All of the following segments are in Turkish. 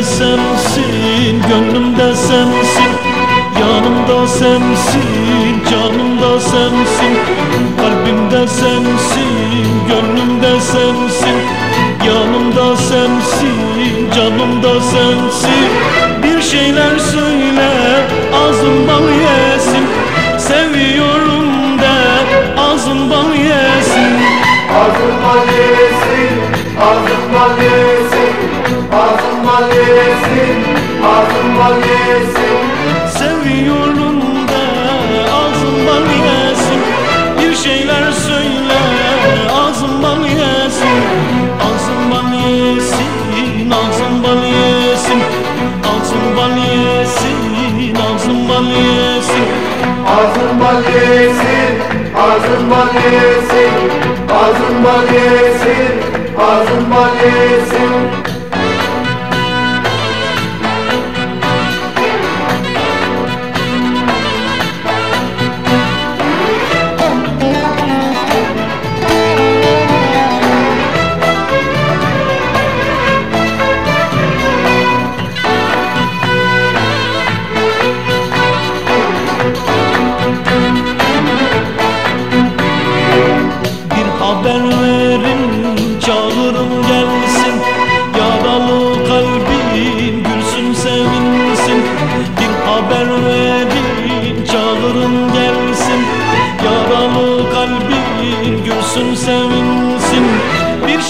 Kalbimde sensin, gönlümde sensin Yanımda sensin, canımda sensin Kalbimde sensin, gönlümde sensin Yanımda sensin, canımda sensin Bir şeyler söyle, ağzım bal yesin. Seviyorum de, ağzım bal yesin. Ağzım bal yesin, ağzım bal yesin Ağzım ağzın bal yesin. Seviyorum da ağzın bal yesin. Bir şeyler söyle ağzın bal yesin. Ağzın bal yesin, ağzın bal yesin. Ağzın bal yesin, ağzın bal yesin. Ağzın bal yesin, ağzın bal yesin, ağzın bal yesin, ağzın bal yesin.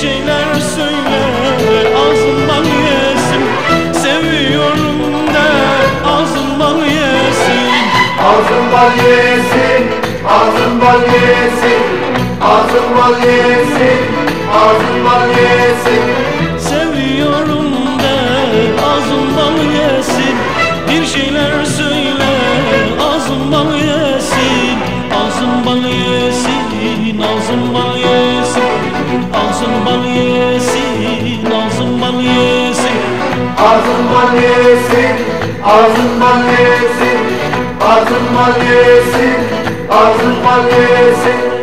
Şeyler söyle ağzından yesin. Seviyorum de ağzından yesin. Ağzın bal yesin, ağzın bal yesin, ağzın bal yesin, ağzın bal yesin. Seviyorum de ağzından yesin. Bir şeyler söyle ağzından yesin. Ağzın bal yesin, ağzın bal yesin yesin, ağzın bal yesin Ağzın bal yesin, ağzın bal yesin, ağzın bal yesin, ağzın bal yesin.